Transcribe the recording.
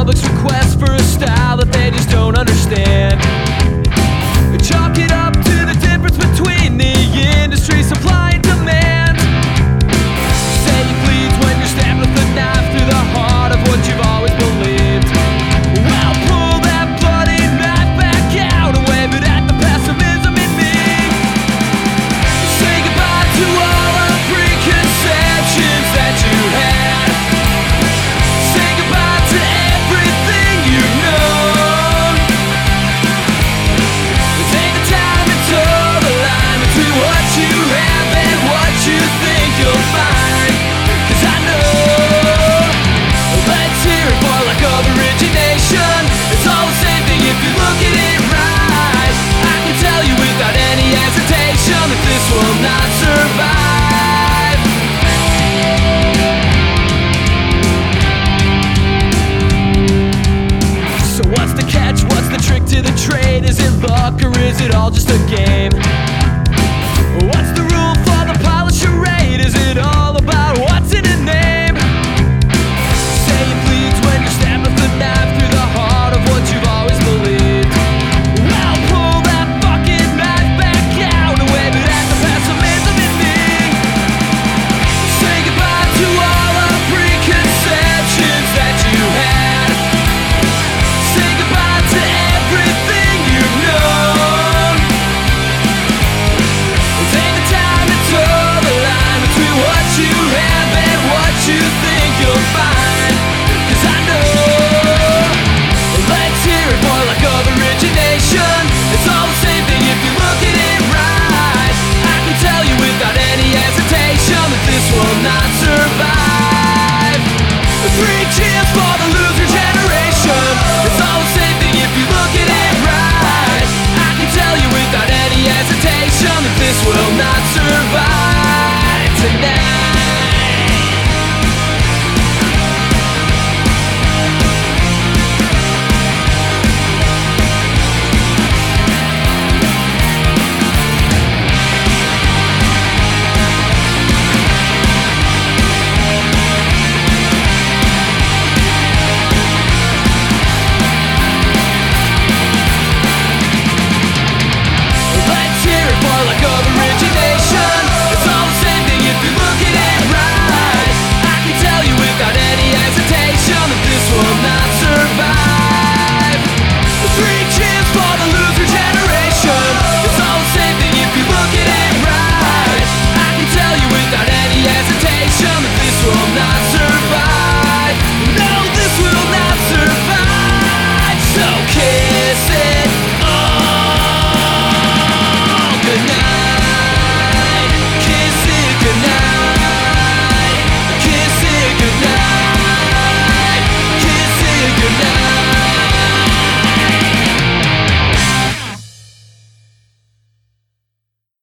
public's request for a style that they just don't understand. It all just a game?